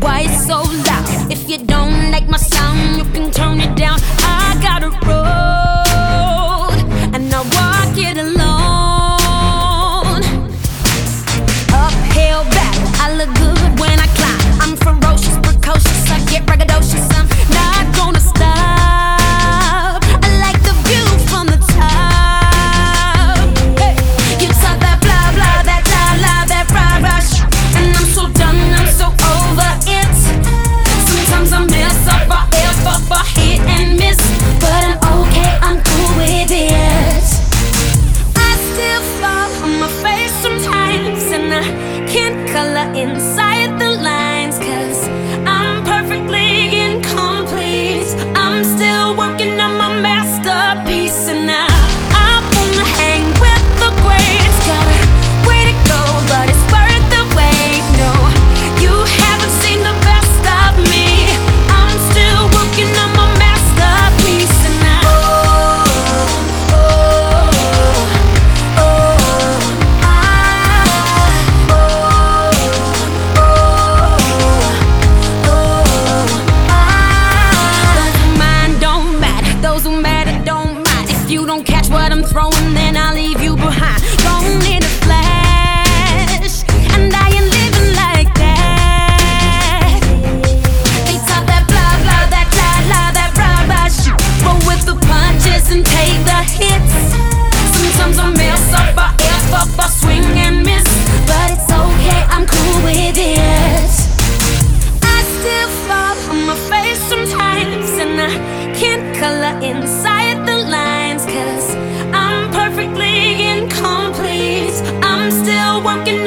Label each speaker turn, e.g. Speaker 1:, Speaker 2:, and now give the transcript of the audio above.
Speaker 1: Why it's so loud? If you don't like my sound, you can turn it down. I got a road, and I walk it alone. Uphill battle, I look good If you don't catch what I'm throwing, then I'll leave you behind. Gone in a flash, and I ain't living like that. They talk that blah blah, that blah blah, that blah blah shit. Roll with the punches and take the hits. Sometimes I mess up, I F up, I swing and miss, but it's okay, I'm cool with it. I still fall on my face sometimes, and I can't color inside the line. I'm perfectly incomplete. I'm still working.